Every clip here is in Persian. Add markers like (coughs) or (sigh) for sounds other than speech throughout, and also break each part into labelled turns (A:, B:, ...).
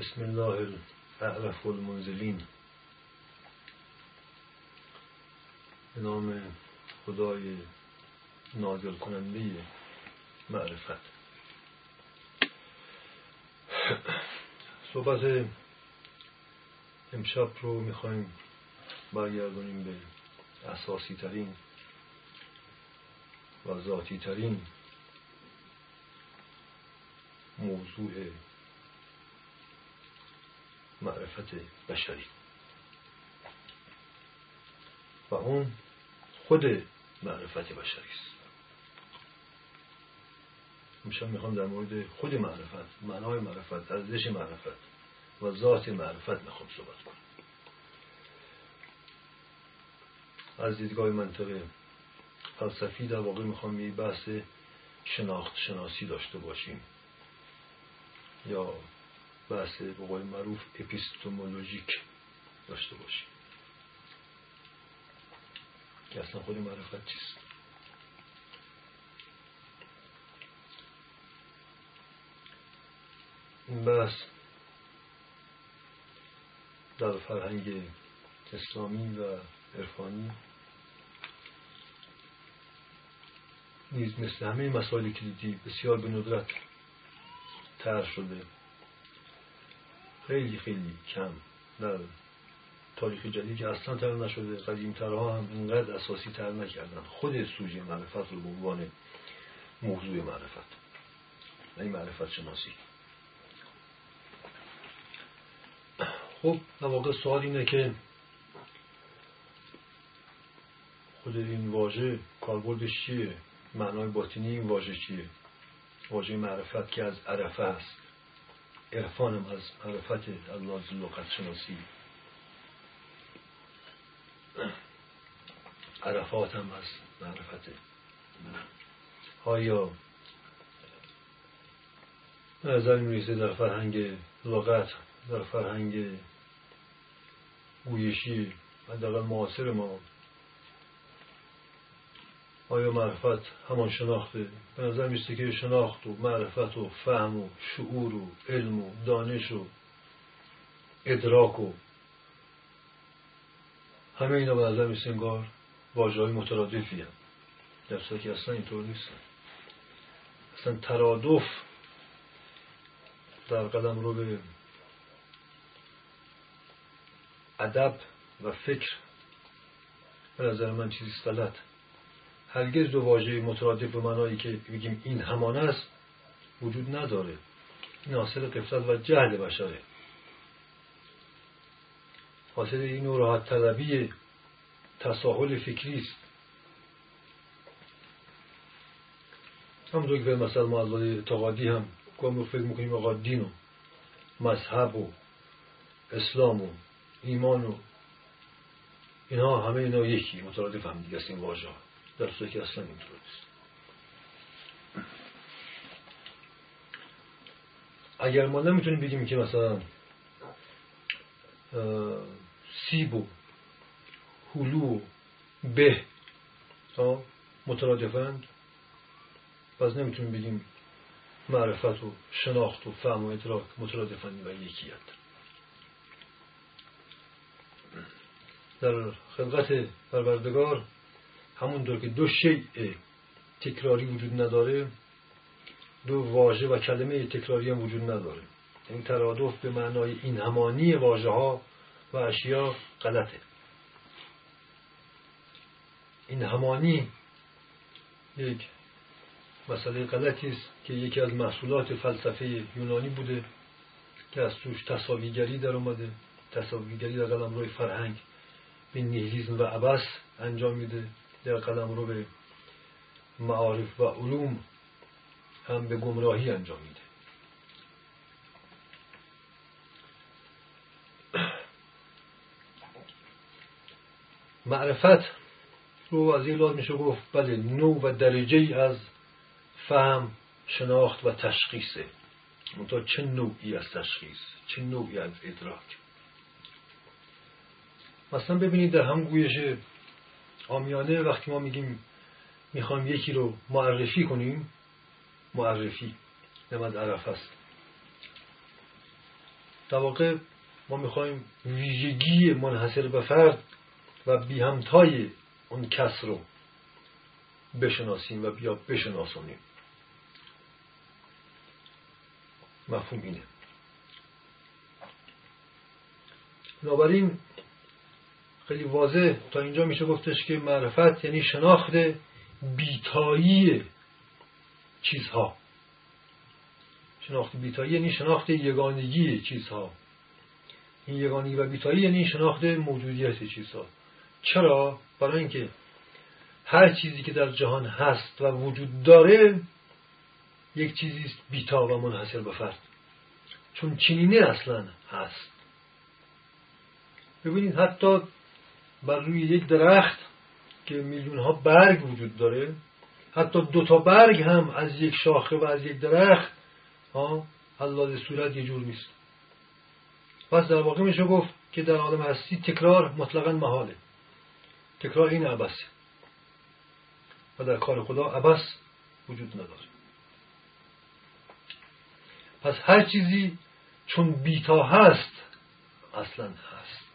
A: بسم الله الاعرف المنزلین. به نام خدای نازل کننده معرفت. صحبت امشب رو می‌خوایم برگردونیم به اساسی ترین و ذاتی ترین موضوع معرفت بشری. و اون خود معرفت بشری است. امشب می‌خوام در مورد خود معرفت معنای معرفت ارزش معرفت و ذات معرفت می‌خوام صحبت کنم. از دیدگاه منطقه فلسفی در واقع می‌خوام یه بحث شناخت شناسی داشته باشیم. یا بحث به قول معروف اپیستومولوژیک داشته باشیم. که اصلا خود معرفت چیست؟ این بحث در فرهنگ اسلامی و عرفانی نیز مثل همه مسائل کلیدی بسیار به ندرت تر شده. خیلی خیلی کم. در تاریخ جدید که اصلا تر نشده قدیم ترها هم اینقدر اساسی تر نکردن. خود سوژه معرفت رو به عنوان موضوع معرفت. این معرفت شناسی. خب در واقع سوال اینه که خود این واژه کاربردش چیه؟ معنای باطنی این واژه چیه؟ واژه معرفت که از عرفه است. عرفانم از معرفت از لغت شناسی عرفات هم از معرفت آیا نظر می‌رسه در فرهنگ لغت در فرهنگ گویشی حداقل معاصر ما آیا معرفت همان شناخته؟ به نظر میسته که شناخت و معرفت و فهم و شعور و علم و دانش و ادراک و همه اینا به نظر میسته انگار واجه های مترادفی هم در که اصلا اینطور نیست اصلا ترادف در قدم رو به ادب و فکر به نظر من چیزی غلط. هرگز دو واژه مترادف به معنایی که بگیم این همان است وجود نداره. این حاصل قفلت و جهل بشره. حاصل این راحت طلبی تساهل فکری است. همونطور که مثلا ما از اعتقادی هم گام فکر می‌کنیم آقا دین و مذهب و اسلام و ایمان و اینها همه اینا یکی مترادف هم دیگه است این واژه در صورتی اصلا اینطور نیست اگر ما نمی‌تونیم بگیم که مثلا سیب و هلو و به مترادفند پس نمی‌تونیم بگیم معرفت و شناخت و فهم و ادراک مترادفند و یکیت در خلقت پروردگار همونطور که دو شیء تکراری وجود نداره دو واژه و کلمه تکراری هم وجود نداره. این ترادف به معنای این همانی واژه ها و اشیا غلطه. این همانی یک مسئله غلطی است که یکی از محصولات فلسفه یونانی بوده که از توش تصاویگری در اومده. تصاویگری در قلم روی فرهنگ به نیهیلیزم و عبس انجام میده. در قدم رو به معارف و علوم هم به گمراهی انجام میده. معرفت رو از این لحاظ میشه گفت بله نوع و درجه ای از فهم شناخت و تشخیصه. منتها چه نوعی از تشخیص چه نوعی از ادراک؟ مثلا ببینید در هم گویش آمیانه وقتی ما میگیم می‌خوایم یکی رو معرفی کنیم معرفی نماد عرف است. در واقع ما می‌خوایم ویژگی منحصر به فرد و بی همتای اون کس رو بشناسیم و بیا بشناسونیم مفهوم اینه. بنابراین خیلی واضح تا اینجا میشه گفتش که معرفت یعنی شناخت بیتایی چیزها. شناخت بیتایی یعنی شناخت یگانگی چیزها. این یگانگی و بیتایی یعنی شناخت موجودیت چیزها. چرا؟ برای اینکه هر چیزی که در جهان هست و وجود داره یک چیزی است بیتا و منحصر به فرد. چون چنینه اصلا هست. ببینید حتی بر روی یک درخت که میلیون ها برگ وجود داره. حتی دو تا برگ هم از یک شاخه و از یک درخت ها از صورت یه جور نیست. پس در واقع میشه گفت که در عالم هستی تکرار مطلقا محاله. تکرار این عبسه و در کار خدا عبس وجود نداره. پس هر چیزی چون بیتا هست اصلا هست.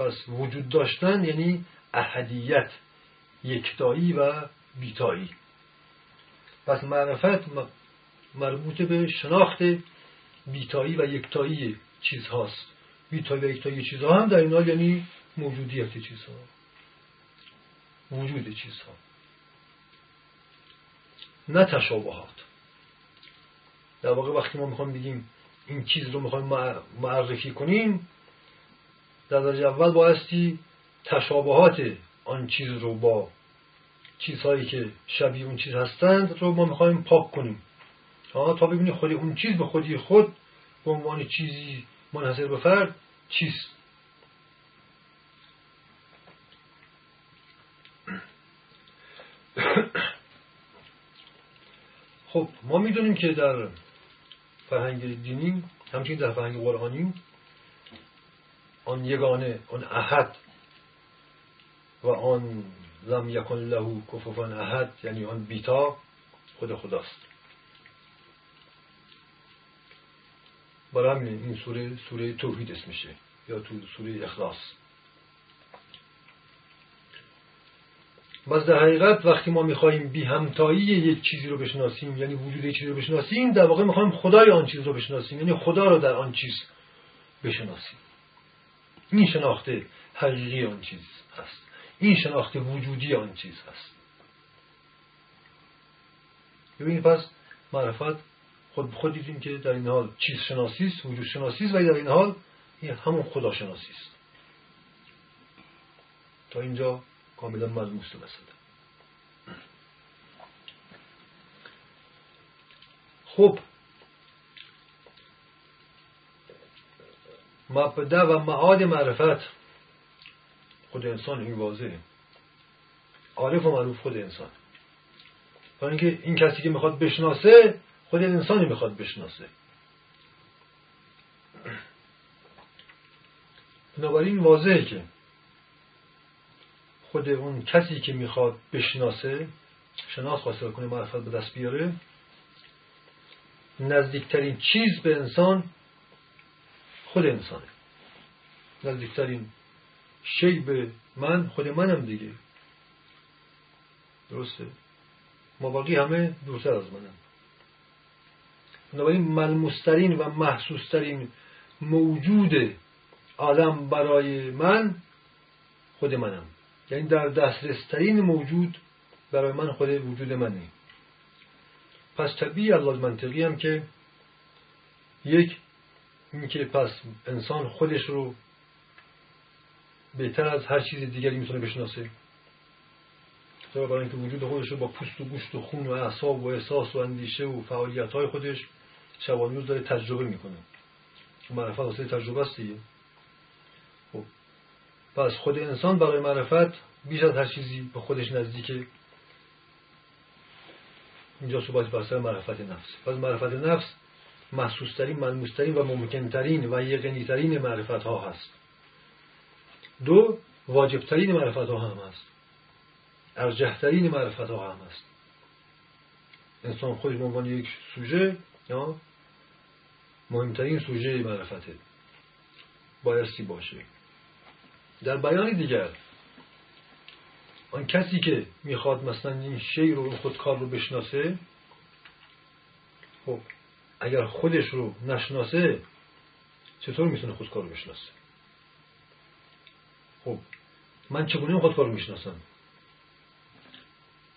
A: پس وجود داشتن یعنی احدیت یکتایی و بیتایی. پس معرفت مربوط به شناخت بیتایی و یکتایی چیز هاست بیتایی و یکتایی چیزها هم در این حال یعنی موجودیت چیزها وجود چیزها. نه تشابهات. در واقع وقتی ما می‌خوایم بگیم این چیز رو می‌خوایم معرفی کنیم در درجه اول بایستی تشابهات آن چیز رو با چیزهایی که شبیه اون چیز هستند رو ما می‌خوایم پاک کنیم. تا ببینیم خود اون چیز به خودی خود به عنوان چیزی منحصر به فرد چیست. خب ما می‌دونیم که در فرهنگ دینی همچنین در فرهنگ قرآنی آن یگانه آن احد. و آن لم یکن له کفوفان احد یعنی آن بیتا خود خداست. برای این سوره سوره توحید اسمشه یا تو سوره اخلاص. بس در حقیقت وقتی ما می‌خواهیم بی همتایی یک چیزی رو بشناسیم یعنی وجود یک چیزی رو بشناسیم در واقع می‌خوایم خدای آن چیز رو بشناسیم یعنی خدا رو در آن چیز بشناسیم. این شناخت حقیقی آن چیز هست. این شناخت وجودی آن چیز هست. ببینید پس معرفت خود خود دیدیم که در این حال چیز شناسی است وجود شناسی است و در این حال این همون خدا شناسی است. تا اینجا کاملا ملموس مسئله خب مبدع و معاد معرفت. خود انسان این واضحه. عارف و معروف خود انسان. برای اینکه این کسی که می‌خواد بشناسه خود انسانی می‌خواد بشناسه. بنابراین واضحه که خود اون کسی که می‌خواد بشناسه شناس حاصل کنه معرفت به دست بیاره نزدیکترین چیز به انسان خود انسانه. نزدیکترین شی به من خود منم دیگه. درسته. ما باقی همه دورتر از منم. بنابراین ملموسترین و محسوسترین موجود آدم برای من خود منم. یعنی در دسترسترین موجود برای من خود وجود منی. پس طبیعی از منطقی هم که یک اینکه پس انسان خودش رو بهتر از هر چیز دیگری می‌تونه بشناسه. چرا برای اینکه وجود خودش رو با پوست و گوشت و خون و اعصاب و احساس و اندیشه و فعالیت های خودش شبانه داره تجربه می‌کنه. معرفت واسه تجربه است دیگه. خب. پس خود انسان برای معرفت بیش از هر چیزی به خودش نزدیکه. اینجا صحبت بر معرفت نفس. پس معرفت نفس محسوسترین ملموسترین و ممکنترین و یقینیترین معرفت ها هست. دو واجبترین معرفت ها هم هست. ارجحترین معرفت ها هم هست. انسان خودش به عنوان یک سوژه یا مهمترین سوژه معرفته. بایستی باشه. در بیان دیگر آن کسی که می‌خواد مثلا این شی رو خودکار رو بشناسه خب اگر خودش رو نشناسه چطور می‌تونه خودکار رو بشناسه؟ خب من چگونه خودکار رو می‌شناسم؟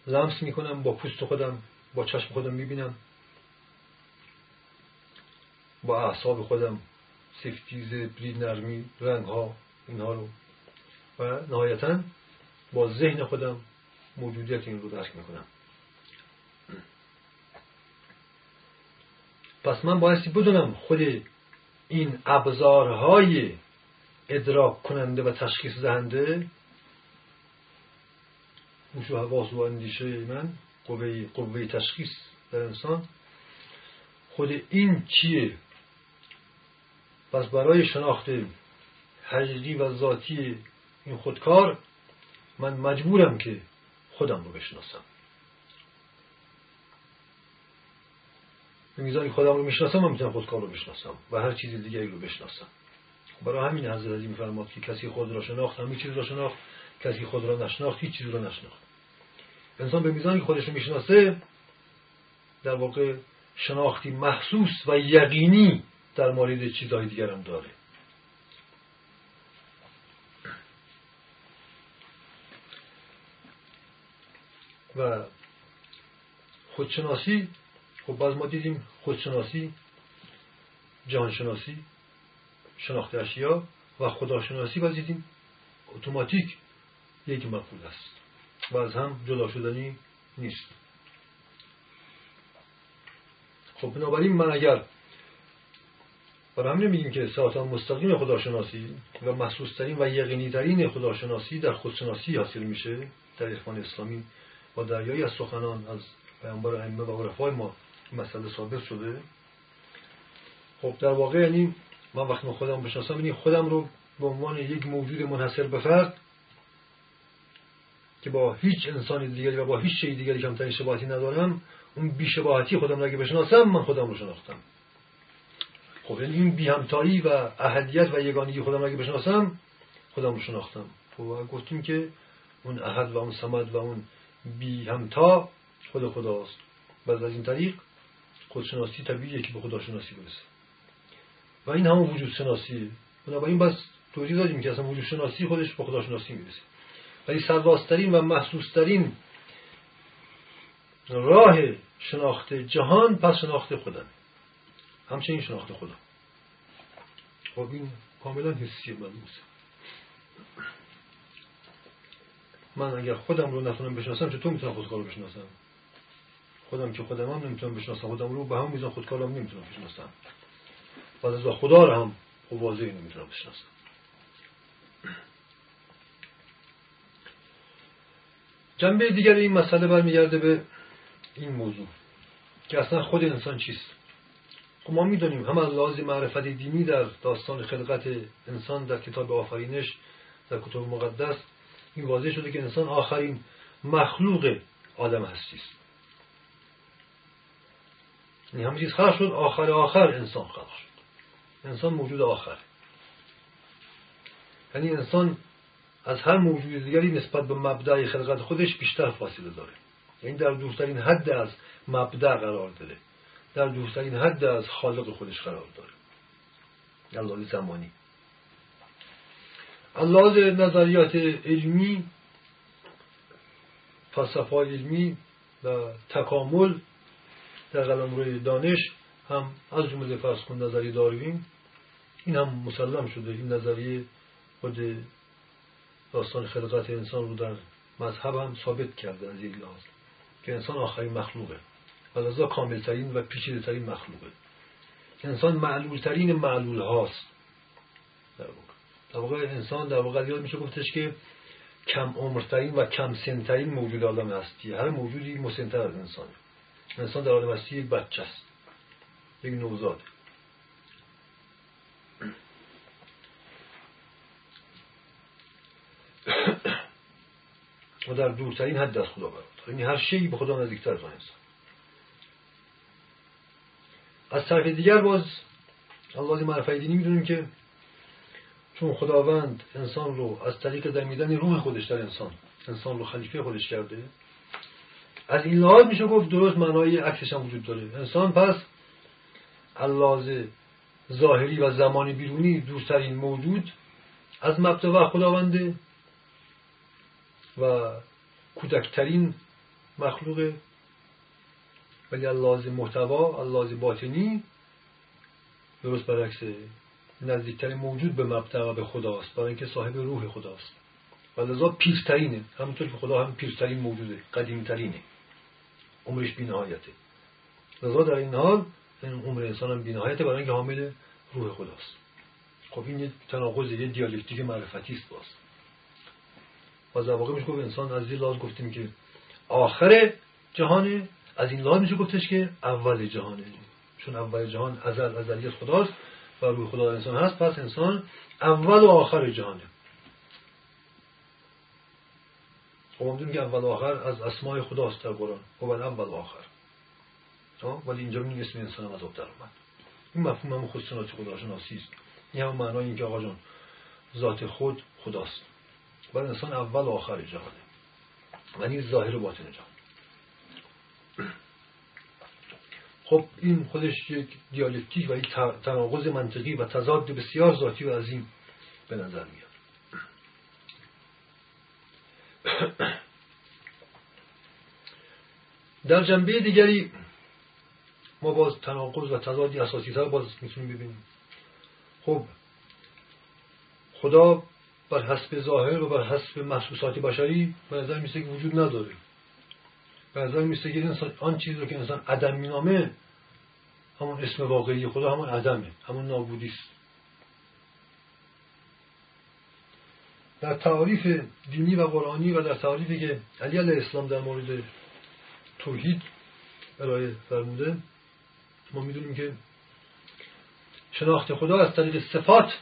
A: لمس می‌کنم با پوست خودم با چشم خودم می‌بینم با اعصاب خودم سفتیز برید نرمی رنگ ها اینها رو. و نهایتا با ذهن خودم موجودیت این رو درک می‌کنم. پس من بایستی بدونم؟ خود این ابزارهای ادراک کننده و تشخیص دهنده؟ هوش و حواس و اندیشه من قوه, قوه تشخیص در انسان. خود این چیه؟ پس برای شناخت حقیقی و ذاتی این خودکار من مجبورم که خودم رو بشناسم. به میزانی خودم رو می‌شناسم من می‌تونم خودکار رو بشناسم و هر چیز دیگری رو بشناسم. برای همین حضرت عزیز میفرماد که کسی خود را شناخت همین چیز را شناخت. کسی خود را نشناخت هیچ چیز را نشناخت. انسان به میزانی که خودش رو می‌شناسه در واقع شناختی محسوس و یقینی در مورد چیزهای دیگر هم داره. و خودشناسی خب باز ما دیدیم خودشناسی جهانشناسی شناخت اشیا و خداشناسی باز دیدیم اتوماتیک یک مفهول است و از هم جدا شدنی نیست. خب بنابراین من اگر برای همین میگیم که ساعتان مستقیم خداشناسی و محسوسترین و یقینیترین خداشناسی در خودشناسی حاصل میشه در عرفان اسلامی با دریایی از سخنان از پیامبر ائمه و عرفای ما. مسئله ثابت شده. خب در واقع یعنی من وقتی خودم بشناسم یعنی خودم رو به عنوان یک موجود منحصر به فرد که با هیچ انسانی دیگری و با هیچ شی دیگری کمترین شباهتی ندارم اون بیشباهتی خودم را اگه بشناسم من خودم رو شناختم. خب یعنی این بیهمتایی و اهدیت و یگانگی خودم را اگه بشناسم خودم رو شناختم. خب گفتیم که اون احد و اون سمد و اون بی همتا خود خداست. بعد از این طریق خودشناسی طبیعیه که به خداشناسی برسه. و این همون وجود شناسیه بنابراین بس توضیح دادیم که اصلا وجود شناسی خودش به خداشناسی می‌رسه. ولی سرراستترین و محسوسترین راه شناخت جهان پس شناخت خودم همچنین شناخت خدا خب این کاملا حسی ملموسه من اگر خودم رو نتونم بشناسم چطور می‌تونم خودکار رو بشناسم؟ خودم که خودم هم نمی‌تونم بشناسم. خودم رو به هم میزان خودکارم نمی‌تونم بشناسم. و از خدا رو هم خب واضحی نمی‌تونم بشناسم. جنبه دیگر این مسئله برمیگرده به این موضوع که اصلا خود انسان چیست؟ خب ما می‌دونیم هم از لحاظ معرفت دینی در داستان خلقت انسان در کتاب آفرینش در کتب مقدس این واضح شده که انسان آخرین مخلوق آدم هستی است یعنی همه چیز خلق شد آخر آخر انسان خلق شد. انسان موجود آخر. یعنی انسان از هر موجود دیگری نسبت به مبدع خلقت خودش بیشتر فاصله داره. یعنی در دورترین حد از مبدع قرار داره. در دورترین حد از خالق خودش قرار داره. الله زمانی. از نظریات علمی فلسفه علمی و تکامل در قلمرو دانش هم از جمله فرض کن نظریه داروین این هم مسلم شده. این نظریه خود داستان خلقت انسان رو در مذهب هم ثابت کرده از یک لحاظ که انسان آخرین مخلوقه. و لذا کاملترین و پیچیده ترین مخلوقه. انسان معلولترین معلول هاست در در واقع انسان در واقع یاد میشه گفتش که کم عمرترین و کم سنترین موجود عالم هستی هر موجودی مسنتر از انسان انسان در عالم هستی یک بچه است. یک نوزاد. و در دورترین حد از خدا برد یعنی هر شیعی به خدا نزدیکتر از انسان از طرف دیگر باز الله معرفت دینی می‌دونیم که چون خداوند انسان رو از طریق دمیدن روح خودش در انسان انسان رو خلیفه خودش کرده از این لحاظ میشه گفت درست معنای عکسش هم وجود داره. انسان پس اللحاظ ظاهری و زمانی بیرونی دورترین موجود از مبتوع خداونده و کودکترین مخلوق ولی اللحاظ محتوا اللحاظ باطنی درست برعکس نزدیکترین موجود به مبتع و به خداست. برای اینکه صاحب روح خداست. و لذا پیرترینه. همونطور که خدا هم پیرترین موجوده قدیمترینه. عمرش بینهایته. لذا در این حال این عمر انسان هم بینهایته برای اینکه حامل روح خداست. خب این یه تناقض یه دیالکتیک معرفتی است باز. و در واقع میشه گفت انسان از این لحاظ گفتیم که آخر جهانه از این لحاظ میشه گفتش که اول جهانه چون اول جهان ازل ازلی خداست و روی خدا انسان هست پس انسان اول و آخر جهانه. خب که اول آخر از اسماء خداست در قرآن خب اول و آخر ولی اینجا می اسم انسان از آب در اومد. این مفهوم هم خود سنات خداشناسی است این هم معنای این که آقا جان ذات خود خداست. ولی انسان اول و آخر جهانه. یعنی ظاهر و باطن جهان. خب این خودش یک دیالکتیک و یک تناقض منطقی و تضاد بسیار ذاتی و عظیم به نظر میاد. (coughs) در جنبه دیگری ما باز تناقض و تضادی اساسی تر باز می‌تونیم ببینیم. خب خدا بر حسب ظاهر و بر حسب محسوسات بشری به نظر میسه که وجود نداره. به نظر میسه که انسان آن چیز رو که انسان عدم مینامه همون اسم واقعی خدا همون عدمه همون نابودی است در تعاریف دینی و قرآنی و در تعاریفی که علی علیه السلام در مورد توحید ارائه فرموده ما می‌دونیم که شناخت خدا از طریق صفات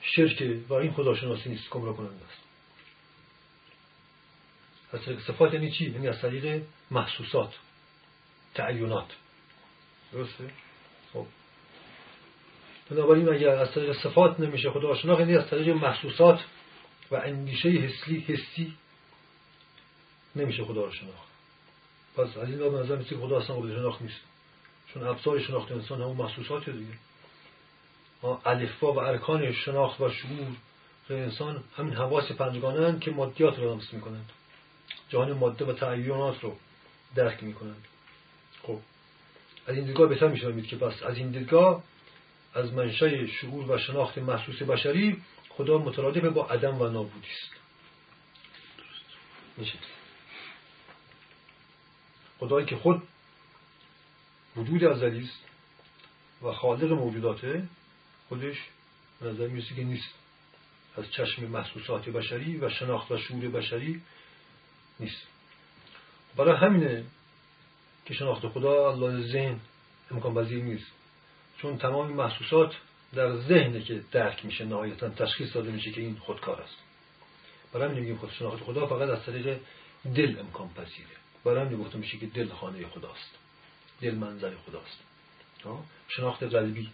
A: شرک و این خداشناسی نیست گمراه کننده است از طریق صفات یعنی چی؟ یعنی از طریق محسوسات تعیونات درسته؟ خب بنابراین اگر از طریق صفات نمیشه خدا شناخت یعنی از طریق محسوسات و اندیشه حسی حسی نمیشه خدا رو شناخت. پس از این باب نظر میشه خدا اصلا قابل شناخت نیست. چون ابزار شناخت انسان همون محسوسات دیگه. الفبا و ارکان شناخت و شعور انسان همین حواس پنجگانه که مادیات رو لمس می‌کنند. جهان ماده و تعیینات رو درک می‌کنند. خب از این دیدگاه بهتر میشه که پس از این دیدگاه از منشأ شعور و شناخت محسوس بشری خدا مترادف با عدم و نابودی است. خدایی که خود وجود ازلی است و خالق موجوداته خودش نظر می‌رسه که نیست. از چشم محسوسات بشری و شناخت و شعور بشری نیست. برای همینه که شناخت خدا الله ذهن امکان پذیر نیست. چون تمام محسوسات در ذهنه که درک میشه نهایتا تشخیص داده میشه که این خودکار است. برای همین میگیم خود شناخت خدا فقط از طریق دل امکان پذیره. برای همین گفته میشه که دل خانه خداست. دل منظر خداست. شناخت قلبی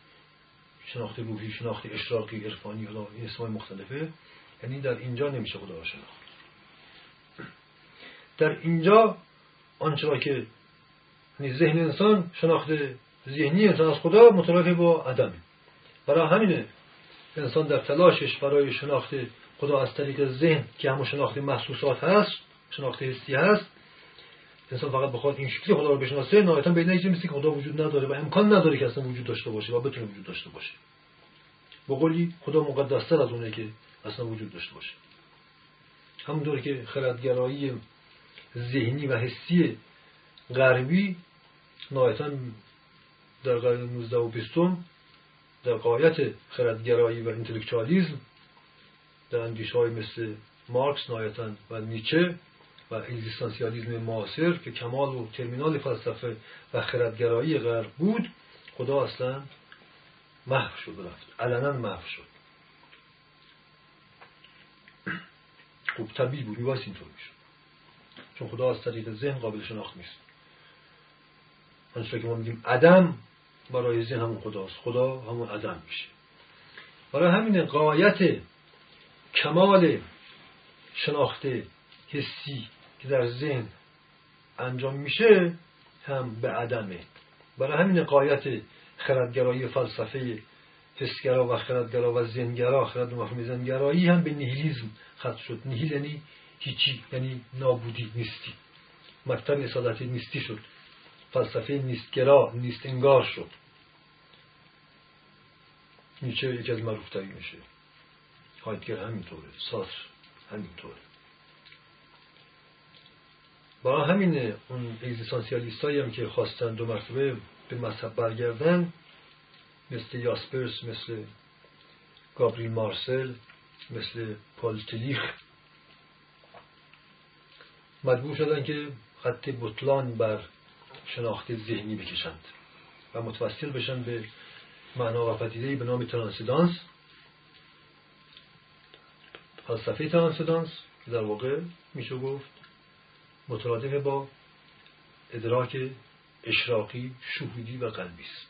A: شناخت روحی شناخت اشراقی عرفانی حالا این اسمای مختلفه. یعنی در اینجا نمیشه خدا شناخت. در اینجا آنچه که یعنی ذهن انسان شناخت ذهنی انسان از خدا مترادف با عدمه برای همینه انسان در تلاشش برای شناخت خدا از طریق ذهن که همون شناخت محسوسات هست شناخت حسی هست انسان فقط بخواد این شکلی خدا رو بشناسه نهایتا به نتیجه می‌رسه که خدا وجود نداره و امکان نداره که اصلا وجود داشته باشه و بتونه وجود داشته باشه. به قولی خدا مقدستر از اونه که اصلا وجود داشته باشه. همونطور که خردگرایی ذهنی و حسی غربی نهایتا در قرن 19 و 20 در قایت خردگرایی و انتلکچوالیزم در اندیش های مثل مارکس نهایتا و نیچه و اگزیستانسیالیزم معاصر که کمال و ترمینال فلسفه و خردگرایی غرب بود خدا اصلا محو شد رفت. علنا محو شد. خوب طبیعی بود. میباید اینطور می‌شد چون خدا از طریق ذهن قابل شناخت نیست. آنچه که ما میگیم عدم برای ذهن همون خداست. خدا همون عدم میشه. برای همین قایت کمال شناخت حسی که در ذهن انجام میشه هم به عدمه. برای همین قایت خردگرایی فلسفه حسگرا و خردگرا و زنگرا خرد مفهوم زنگرایی هم به نیهیلیزم ختم شد. نیهیل یعنی هیچی یعنی نابودی نیستی. مکتب اصالتی نیستی شد. فلسفه نیستگرا نیست انگار شد نیچه یکی از معروفتری میشه. هایدگر همینطوره ساس همینطوره. با همین اون اگزیستانسیالیست هم که خواستن دو مرتبه به مذهب برگردن مثل یاسپرس مثل گابریل مارسل مثل پال تلیخ مجبور شدن که خط بطلان بر شناخت ذهنی بکشند و متوسل بشن به معنا و پدیده به نام ترانسیدانس فلسفه ترانسیدانس در واقع میشه گفت مترادف با ادراک اشراقی شهودی و قلبی است.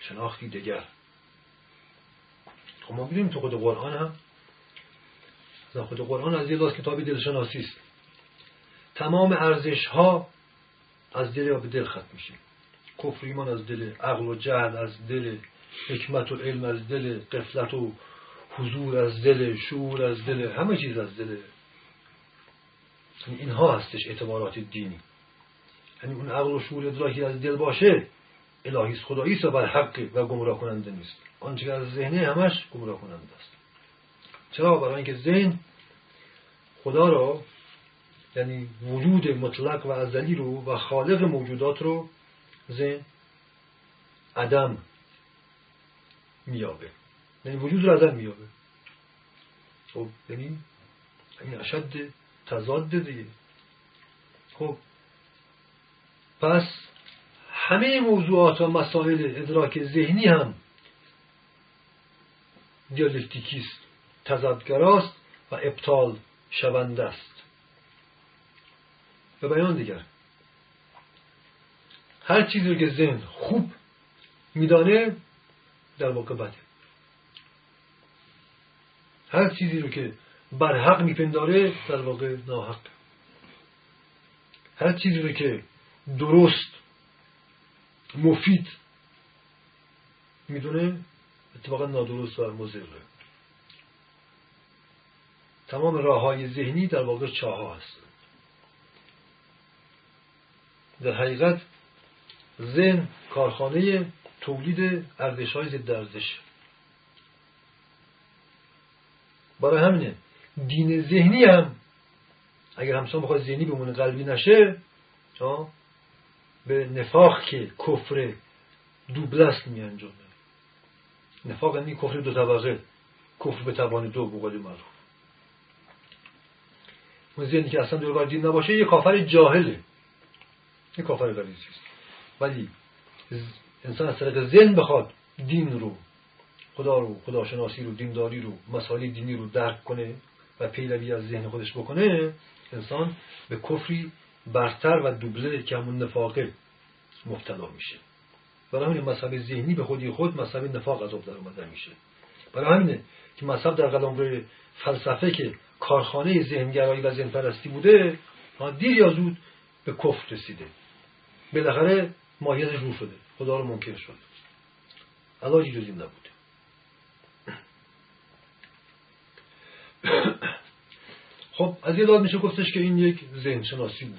A: شناختی دگر خب ما ببینیم تو خود قرآن هم خود قرآن از یه کتابی دلشناسی است. تمام ارزش ها از دل یا به دل ختم میشه. کفر ایمان از دل عقل و جهل از دل حکمت و علم از دل قفلت و حضور از دل شعور از دل همه چیز از دل. اینها هستش اعتبارات دینی. یعنی اون عقل و شعور ادراکی از دل باشه الهی خدایی است بر حق و گمراه کننده نیست. آنچه از ذهنه همش گمراه کننده است. چرا؟ برای اینکه ذهن خدا را یعنی وجود مطلق و ازلی رو و خالق موجودات رو ذهن عدم میابه. یعنی وجود رو ازل میابه. خب یعنی این اشد تضاد دیگه. خب پس همه موضوعات و مسائل ادراک ذهنی هم دیالکتیکیست تضادگراست و ابطال شونده است. به بیان دیگر. هر چیزی رو که ذهن خوب میدانه در واقع بده. هر چیزی رو که بر حق میپنداره در واقع ناحق. هر چیزی رو که درست مفید می‌دونه اتفاقا نادرست و مزره تمام راه های ذهنی در واقع چاه هست. در حقیقت ذهن کارخانه تولید ارزش های ضد ارزش. برای همینه دین ذهنی هم اگر همسان بخواد ذهنی بمونه قلبی نشه به نفاق که کفر دوبلست می انجامه نفاق یعنی کفر دو طبقه کفر به توان دو بقول معروف. اون ذهنی که اصلا دور دین نباشه یه کافر جاهله. یه کافر است ولی انسان از طریق ذهن بخواد دین رو خدا رو خداشناسی رو دینداری رو مسائل دینی رو درک کنه و پیروی از ذهن خودش بکنه انسان به کفری برتر و دوبله که همون نفاقه مبتلا میشه. برای همین مذهب ذهنی به خودی خود مذهب نفاق از در اومده میشه. برای همینه که مذهب در قلمرو فلسفه که کارخانه ذهنگرایی و ذهن پرستی بوده دیر یا زود به کفر رسیده. بالاخره ماهیتش رو شده. خدا رو منکر شد. علاجی جز این نبوده (coughs) خب از یه داد میشه گفتش که این یک ذهن شناسی بود.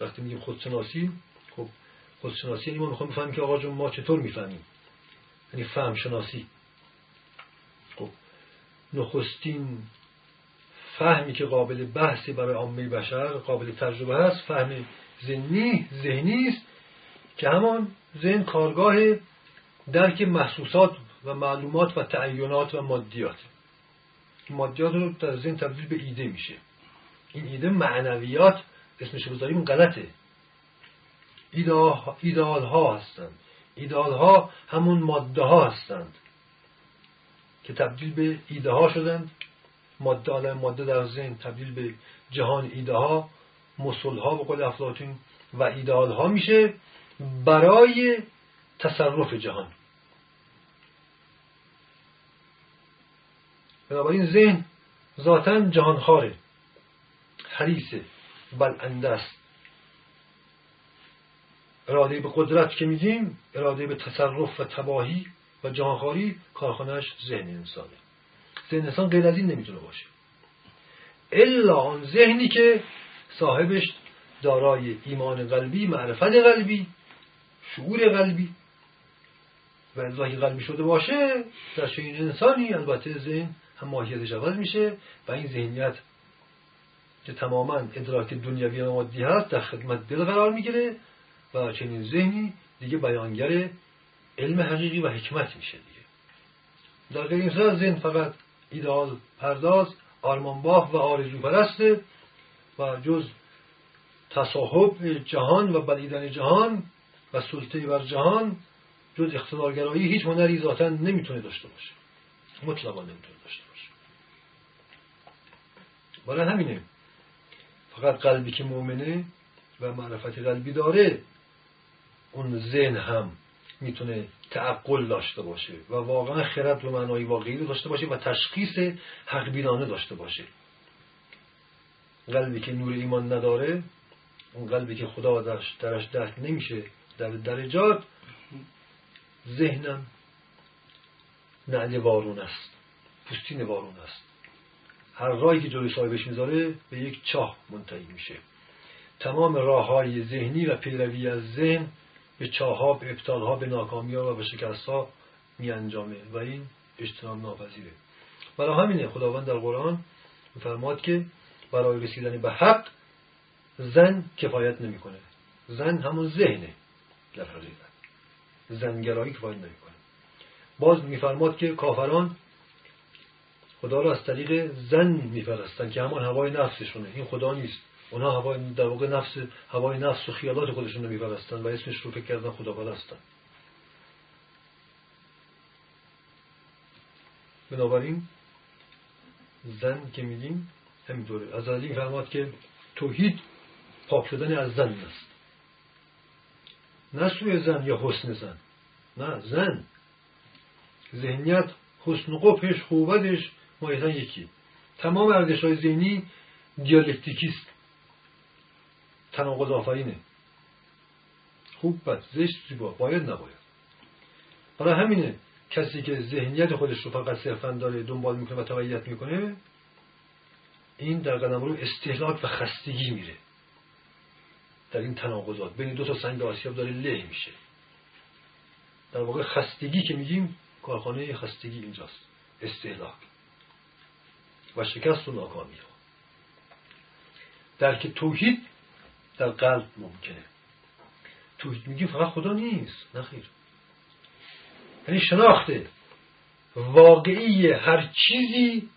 A: وقتی میگیم خودشناسی خب خودشناسی یعنی ما می‌خوام بفهمیم که آقا جون ما چطور می‌فهمیم؟ یعنی فهم شناسی خب نخستین فهمی که قابل بحثی برای عامه بشر قابل تجربه هست فهم ذهنی ذهنی است. که همان ذهن کارگاه درک محسوسات و معلومات و تعینات و مادیات. مادیات رو در ذهن تبدیل به ایده میشه. این ایده معنویات اسمش بذاریم غلطه. ایدال ها هستند. ایدال ها همون ماده ها هستند که تبدیل به ایده ها شدند. ماده عالم ماده در ذهن تبدیل به جهان ایده ها مسل ها به قول افلاطون و ایدال ها میشه. برای تصرف جهان. بنابراین ذهن ذاتا جهانخواره حریصه بلنده است. اراده به قدرت که میگیم اراده به تصرف و تباهی و جهانخواری کارخانهش ذهن انسانه. ذهن انسان غیر از این نمی‌تونه باشه. الا آن ذهنی که صاحبش دارای ایمان قلبی معرفت قلبی شعور قلبی. و ادراک قلبی شده باشه در چنین انسانی البته ذهن هم ماهیتش عوض میشه و این ذهنیت که تماما ادراک دنیوی و مادی هست در خدمت دل قرار می‌گیره و چنین ذهنی دیگه بیانگر علم حقیقی و حکمت میشه دیگه. در غیر این ذهن فقط ایدال پرداز آرمانباه و آرزو پرسته و جز تصاحب جهان و بلیدن جهان و سلطه بر جهان جز اقتدارگرایی هیچ هنری ذاتا نمی‌تونه داشته باشه. مطلقا نمی‌تونه داشته باشه. برای همینه. فقط قلبی که مؤمنه و معرفت قلبی داره اون ذهن هم می‌تونه تعقل داشته باشه و واقعا خرد به معنای واقعی داشته باشه و تشخیص حق داشته باشه. قلبی که نور ایمان نداره اون قلبی که خدا درش, درش درک نمیشه در درجات ذهنم نعل وارون است. پوستین وارون است. هر راهی که جلوی صاحبش می‌ذاره به یک چاه منتهی میشه. تمام راه های ذهنی و پیروی از ذهن به چاها به ابطالها به ناکامی ها و به شکست ها می انجامه و این اجتناب ناپذیره. برای همینه خداوند در قرآن میفرماد که برای رسیدن به حق زن کفایت نمی‌کنه. زن همون ذهنه. در حقیقت زنگرایی کفایت نمی‌کنه. باز میفرماد که کافران خدا را از طریق زن میپرستن که همان هوای نفسشونه. این خدا نیست. اونها هوای در واقع نفس هوای نفس و خیالات خودشون رو میپرستن و اسمش رو فکر کردن خدا پرستن بنابراین زن که میگیم همینطوره. از این فرماد که توحید پاک شدن از زن است. نه سوی زن یا حسن زن. نه زن. ذهنیت حسن و قبحش خوبتش مایتا یکی. تمام ارزش های ذهنی دیالکتیکیست. تناقض آفرینه. خوب بد زشت زیبا باید نباید. برای همینه کسی که ذهنیت خودش رو فقط صرفا داره دنبال می‌کنه و تبعیت می‌کنه این در قدم رو استهلاک و خستگی میره. در این تناقضات. بین دو تا سنگ آسیاب داره له میشه. در واقع خستگی که میگیم کارخانه خستگی اینجاست. استهلاک. و شکست و ناکامی ها. درک توحید در قلب ممکنه. توحید میگیم فقط خدا نیست. نخیر یعنی شناخت واقعی هر چیزی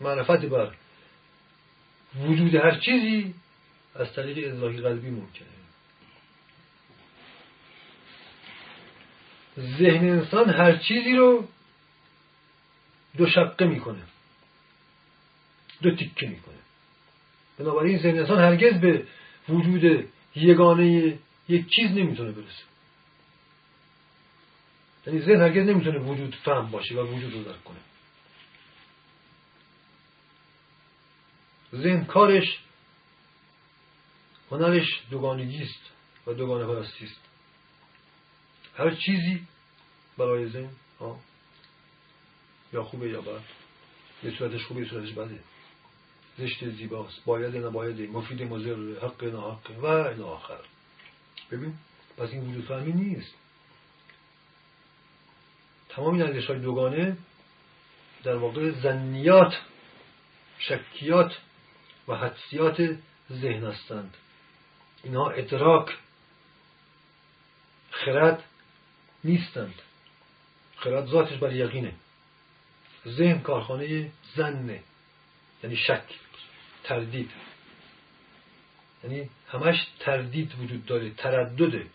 A: معرفت بر وجود هر چیزی از طریق ادراک قلبی ممکنه. ذهن انسان هر چیزی رو دو شقه می‌کنه. دو تیکه می‌کنه. بنابراین ذهن انسان هرگز به وجود یگانه یک چیز نمی‌تونه برسه. یعنی ذهن هرگز نمی‌تونه وجود فهم باشه و وجود رو درک کنه. ذهن کارش هنرش دوگانگی است و دوگانه پرستی است. هر چیزی برای ذهن یا خوبه یا بد یه صورتش خوبه یه صورتش بده. زشت زیباست. باید نباید مفید مزر حق ناحق و این آخر. ببین پس این وجود فهمی نیست. تمام این های دوگانه در واقع زنیات شکیات و حدسیات ذهن هستند. اینها ادراک خرد نیستند. خرد ذاتش بر یقینه. ذهن کارخانه زنه. یعنی شک تردید. یعنی همش تردید وجود داره تردده.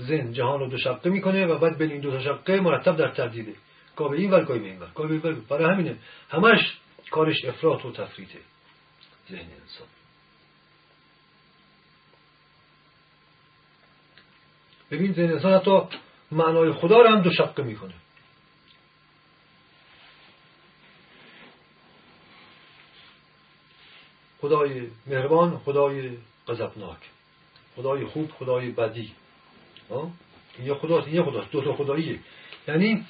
A: ذهن جهان رو دو شقه می‌کنه و بعد بین این دو شقه مرتب در تردیده. گاه به این ور گاه به این ور. گاه به این برای همینه. همش کارش افراط و تفریطه. ذهن انسان. ببین ذهن انسان حتی معنای خدا رو هم دو شقه می‌کنه. خدای مهربان خدای غضبناک. خدای خوب خدای بدی. این یه خداست این یه خداست. دو تا خداییه. یعنی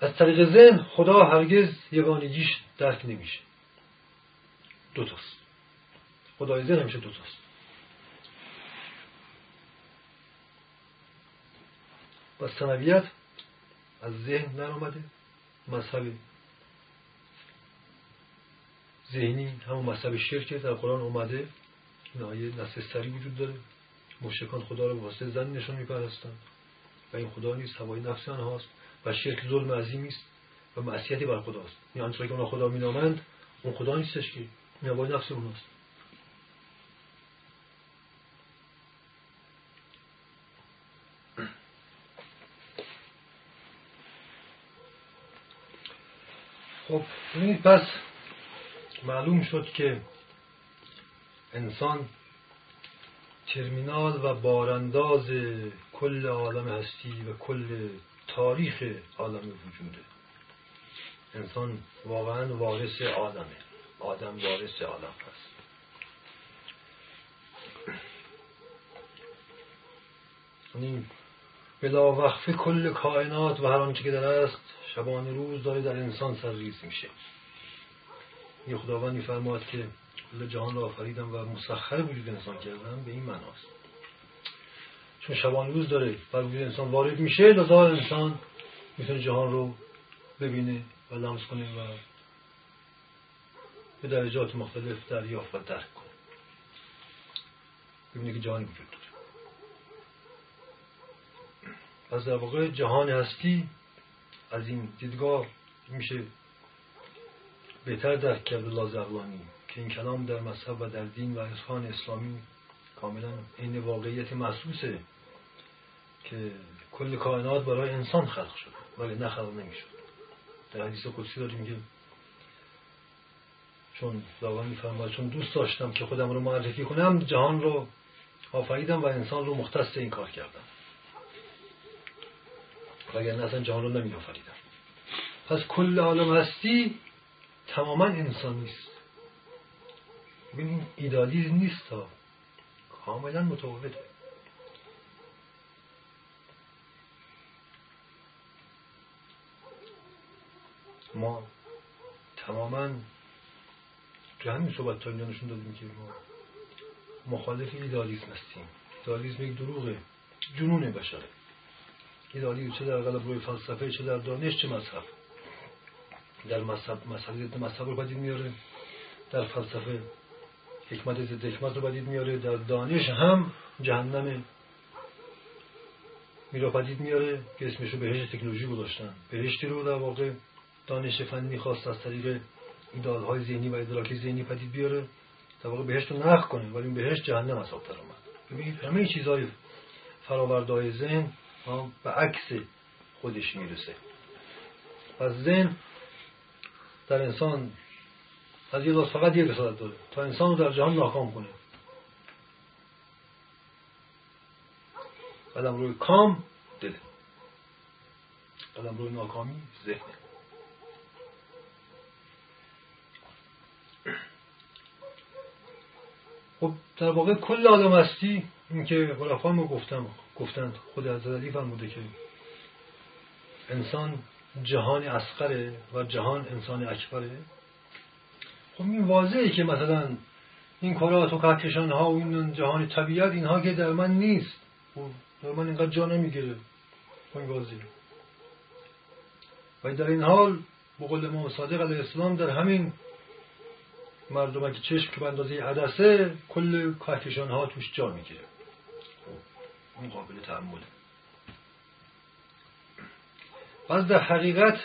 A: از طریق ذهن خدا هرگز یگانگیش درک نمیشه. دو تاست. خدای ذهن همیشه دو تاست. و سنویت از ذهن در آمده مذهب ذهنی همون مذهب شرکه در قرآن اومده. این آیه نسل وجود داره. مشرکان خدا رو به واسطه زن نشون میپرستند و این خدا نیست هوای نفس آنهاست. و شرک ظلم عظیمی است و معصیتی بر خداست. این آنچه که اونا خدا مینامند اون خدا نیستش که. این هوای نفس اوناست خب ببینید پس معلوم شد که انسان ترمینال و بارانداز کل عالم هستی و کل تاریخ عالم وجوده. انسان واقعا وارث آدمه آدم وارث عالم هست. یعنی بلا وقف کل کائنات و هر آنچه که در است شبان روز داره در انسان سرریز میشه. یه خداوند میفرماد که کل جهان را آفریدم و مسخر وجود انسان کردم به این معناست. چون شبان روز داره بر وجود انسان وارد میشه لذا انسان می‌تونه جهان رو ببینه و لمس کنه و به درجات مختلف دریافت و درک کنه. ببینه که جهانی وجود داره. پس در واقع جهان هستی از این دیدگاه میشه بهتر درک کرد لازقلانی که این کلام در مذهب و در دین و عرفان اسلامی کاملا این واقعیت محسوسه که کل کائنات برای انسان خلق شده ولی نه خلق نمی‌شد. در حدیث قدسی داریم که چون خداوند میفرماید چون دوست داشتم که خودم رو معرفی کنم جهان رو آفریدم و انسان رو مختص این کار کردم. وگرنه اصلا جهان رو نمی آفریدم. پس کل عالم هستی تماما انسانی است ببین ایدالیزم نیست تا. کاملا متفاوته. ما تماما تو همین صحبت تا نشون دادیم که ما مخالف ایدالیزم هستیم. ایدالیزم یک دروغه. جنون بشره. ایدالیزم چه در قلب روی فلسفه چه در دانش چه مذهب. در مذهب مسئله مذهب رو بدید میاره. در فلسفه حکمت ضد حکمت رو بدید میاره. در دانش هم جهنم میرا پدید میاره که اسمش رو بهشت تکنولوژی گذاشتن. بهشتی رو در واقع دانش فنی می‌خواست از طریق ایدال های ذهنی و ادراکی ذهنی پدید بیاره. در واقع بهشت رو نخ کنه ولی این بهشت جهنم از آب آمد ببینید همه چیزهای فراوردهای ذهن به عکس خودش می‌رسه. پس ذهن در انسان از یه فقط یه رسالت داره. تا انسان رو در جهان ناکام کنه. قدم روی کام دل. قدم روی ناکامی ذهن. خب در واقع کل عالم هستی این که ما گفتم. گفتند خود از علی فرموده که انسان جهان اسقره و جهان انسان اکبره. خب این واضحه که مثلا این کرات و کهکشان ها و این جهان طبیعت اینها که در من نیست. خب در من اینقدر جا نمی‌گیره. خب این واضحه. و در این حال بقول امام صادق علیه السلام در همین مردم که چشم که به اندازه عدسه کل کهکشان ها توش جا می‌گیره. این قابل تعمله پس در حقیقت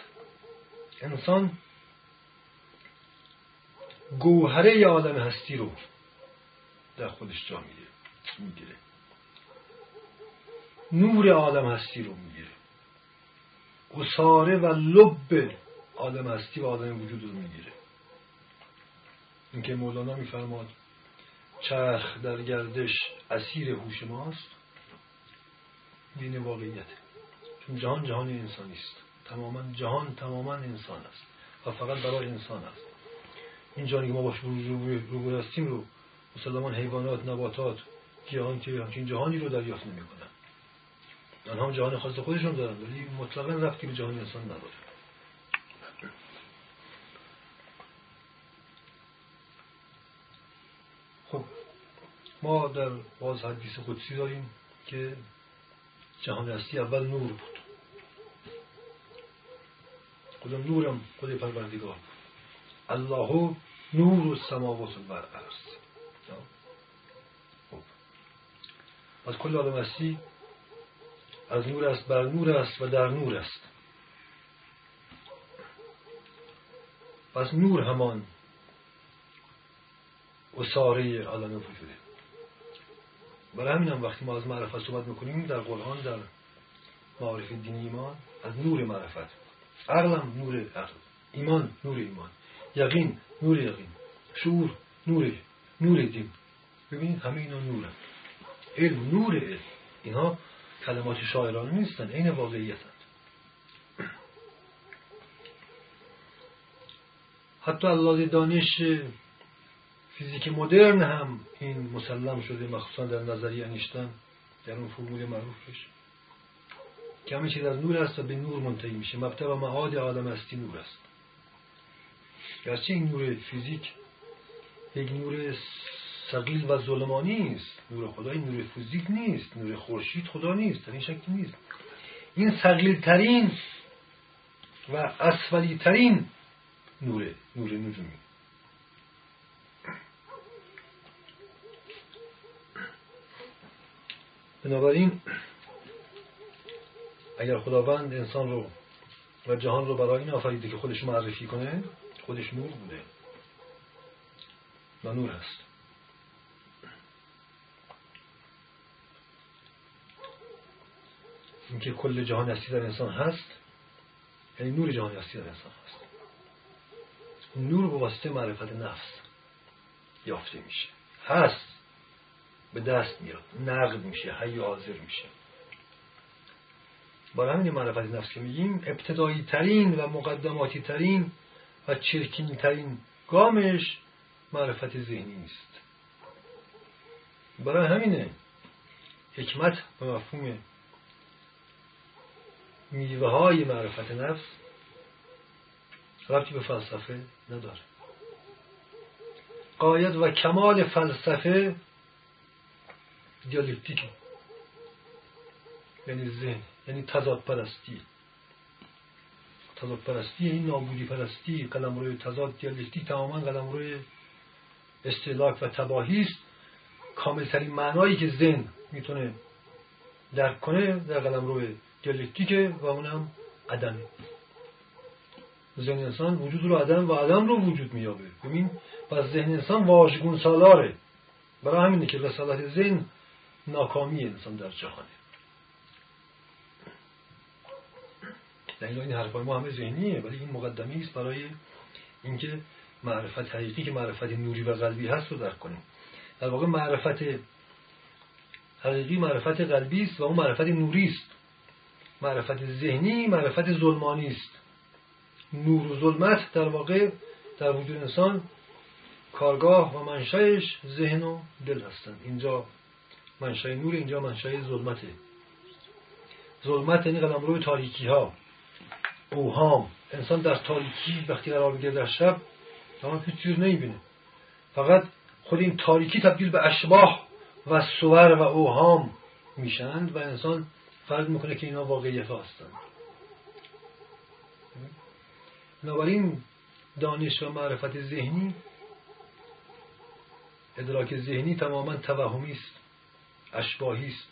A: انسان گوهره عالم هستی رو در خودش جا می‌گیره نور عالم هستی رو می‌گیره. گساره و لب عالم هستی و عالم وجود رو می‌گیره. اینکه مولانا میفرماد چرخ در گردش اسیر هوش ماست. دین واقعیت. چون جهان جهان انسانی است تماما جهان تماما انسان است. و فقط برای انسان است. این جانی که ما باش روبرو هستیم رو مسلمان حیوانات نباتات گیاهان که همچین جهانی رو دریافت نمی‌کنن. آنها جهان خاص خودشون دارن ولی مطلقا رفتی به جهان انسان نداره خب ما در باز حدیث قدسی داریم که جهان هستی اول نور بود. خدا نورم؟ خود پروردگار. الله نور و سماوات و خب. از کل عالم هستی از نور است بر نور است و در نور است. پس نور همان اصاره عالم وجوده. برای همین هم وقتی ما از معرفت صحبت می‌کنیم در قرآن در معارف دین ایمان از نور معرفت. عقلم نور عقل ایمان نور ایمان یقین نور یقین شعور نور نور دین. ببینید همه اینا نورن علم نور علم. اینها کلمات شاعرانه نیستن این واقعیتند. (clears throat) حتی الله دانش فیزیک مدرن هم این مسلم شده مخصوصا در نظریه انیشتن در اون فرمول معروفش که همه چیز از نور است و به نور منتهی میشه. مبتع و معاد آدم هستی نور است. گرچه این نور فیزیک یک نور سقیل و ظلمانی است نور خدا این نور فیزیک نیست. نور خورشید خدا نیست. در این شکل نیست. این سقیل ترین و اسفلی ترین نوره نور نجومی. بنابراین اگر خداوند انسان رو و جهان رو برای این آفریده که خودش معرفی کنه خودش نور بوده. و نور هست اینکه کل جهان هستی در انسان هست یعنی نور جهان هستی در انسان هست. نور به واسطه معرفت نفس یافته میشه. هست. به دست میاد. نقد میشه حی حاضر میشه. برای همین معرفت نفس که میگیم ابتدایی ترین و مقدماتی ترین و چرکین ترین گامش معرفت ذهنی است. برای همینه حکمت به مفهوم میوه های معرفت نفس ربطی به فلسفه نداره. قاید و کمال فلسفه دیالکتیک یعنی ذهن یعنی تضاد پرستی. تضاد پرستی این نابودی پرستی قلم روی تضاد دیالکتیک تماما قلم روی استعلاق و تباهی است. کاملترین معنایی که ذهن می‌تونه درک کنه در قلم روی دیالکتیکه و اونم عدمه ذهن انسان وجود رو عدم و عدم رو وجود میابه ببین پس ذهن انسان واژگون سالاره برای همینه که رسالت ذهن ناکامی انسان در جهانه یعنی این حرفای ما همه ذهنیه ولی این مقدمی است برای اینکه معرفت حقیقی که معرفت نوری و قلبی هست رو درک کنیم. در واقع معرفت حقیقی معرفت قلبی است و اون معرفت نوری است. معرفت ذهنی معرفت ظلمانی است. نور و ظلمت در واقع در وجود انسان کارگاه و منشأش ذهن و دل هستند. اینجا منشأ نور اینجا منشأ ظلمته. ظلمت یعنی روی تاریکی ها اوهام. انسان در تاریکی وقتی قرار بگیره در شب تمام هیچ چیز نمی‌بینه. فقط خود این تاریکی تبدیل به اشباه و سور و اوهام میشند و انسان فرض می‌کنه که اینا واقعیت هستند. بنابراین دانش و معرفت ذهنی ادراک ذهنی تماما توهمی است. اشباهی است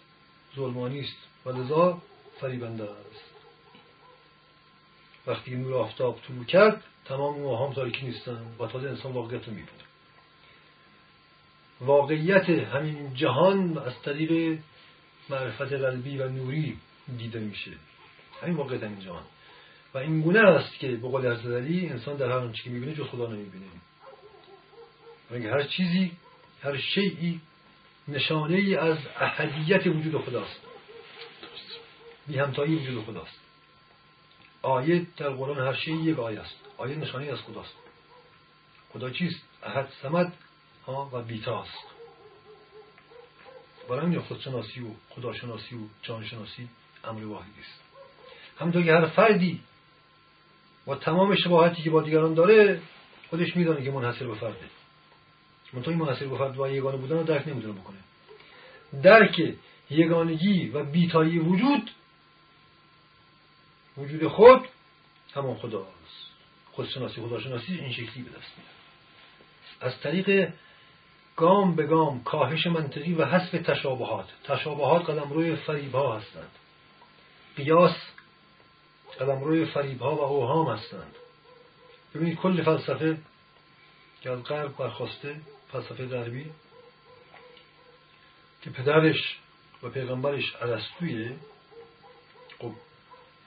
A: ظلمانی است. و لذا فریبنده است. وقتی نور آفتاب طول کرد تمام اوهام تاریکی نیستن. و تازه انسان واقعیت رو می‌بینه واقعیت همین جهان از طریق معرفت قلبی و نوری دیده میشه. همین واقعیت همین جهان. و این گونه است که به قول انسان در هر آنچه که می‌بینه جز خدا نمی‌بینه. هر چیزی هر شیعی نشانه ای از احدیت وجود خداست. بی همتایی وجود خداست. آیه در قرآن هر شی یک آیه است. آیه نشانی از خداست. خدا چیست؟ احد سمد و بیتاست. برای همین خودشناسی و خداشناسی و جانشناسی امر واحدی است. همونطور که هر فردی و تمام شباهتی که با دیگران داره خودش میدانه که منحصر به فرده. منطقی منحصر به فرد و یگانه بودن رو درک نمی‌تونه بکنه. درک یگانگی و بیتایی وجود وجود خود همان خداست خودشناسی خداشناسی این شکلی به دست میاد. از طریق گام به گام کاهش منطقی و حذف تشابهات. تشابهات قدم روی فریب هستند. قیاس قدم روی فریب و اوهام هستند. ببینید کل فلسفه که از غرب برخواسته فلسفه غربی که پدرش و پیغمبرش عرستویه. خب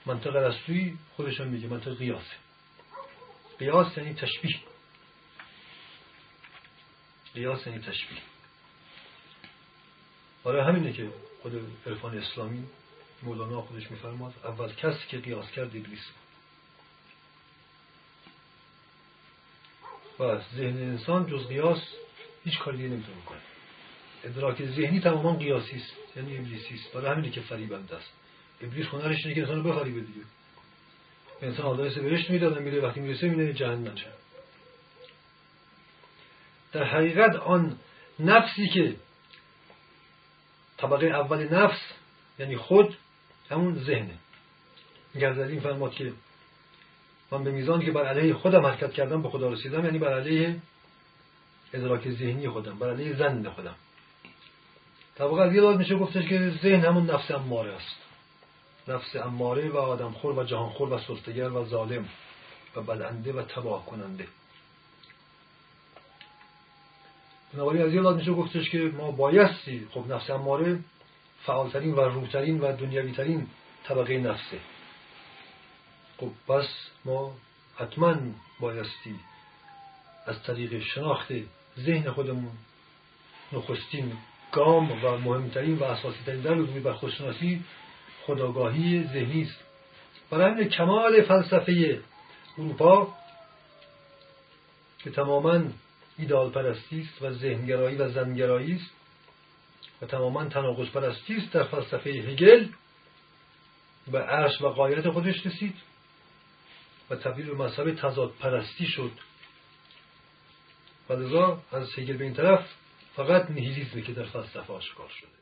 A: منطق عرستویی خودشان میگه منطق قیاسه قیاس یعنی تشبیه. قیاس یعنی تشبیه. برای همینه که خود عرفان اسلامی مولانا خودش میفرماد اول کسی که قیاس کرد ابلیس و ذهن انسان جز قیاس هیچ کاری دیگه نمی‌تونه کنه ادراک ذهنی تماما قیاسی است یعنی ابلیسی است. برای همینه که فریبنده است. ابلیس هنرش اینه که انسان رو بفریبه دیگه. انسان آدرس بهشت می‌دادن میره. وقتی می‌رسه میره جهنم شد در حقیقت آن نفسی که طبقه اول نفس یعنی خود همون ذهنه. این فرماد که من به میزانی که بر علیه خودم حرکت کردم به خدا رسیدم یعنی بر علیه ادراک ذهنی خودم بر علیه زن خودم. طبقه از یه میشه گفتش که ذهن همون نفس اماره است. نفس اماره و آدم خور و جهان خور و سلطگر و ظالم و بدنده و تباه کننده. بنابراین از یه لحاظ میشه گفتش که ما بایستی خب نفس اماره فعالترین و روترین و دنیویترین طبقه نفسه. خب پس ما حتما بایستی از طریق شناخت ذهن خودمون نخستین گام و مهمترین و اساسی ترین در بر خودشناسی خداگاهی ذهنی است. برای کمال فلسفه اروپا که تماما ایدال پرستی است و ذهنگرایی و زنگرایی است و تماما تناقض پرستی است در فلسفه هگل به عرش و قایت خودش رسید و تبدیل به مذهب تضاد پرستی شد. و لذا از هگل به این طرف فقط نیهیلیزمه که در فلسفه آشکار شده.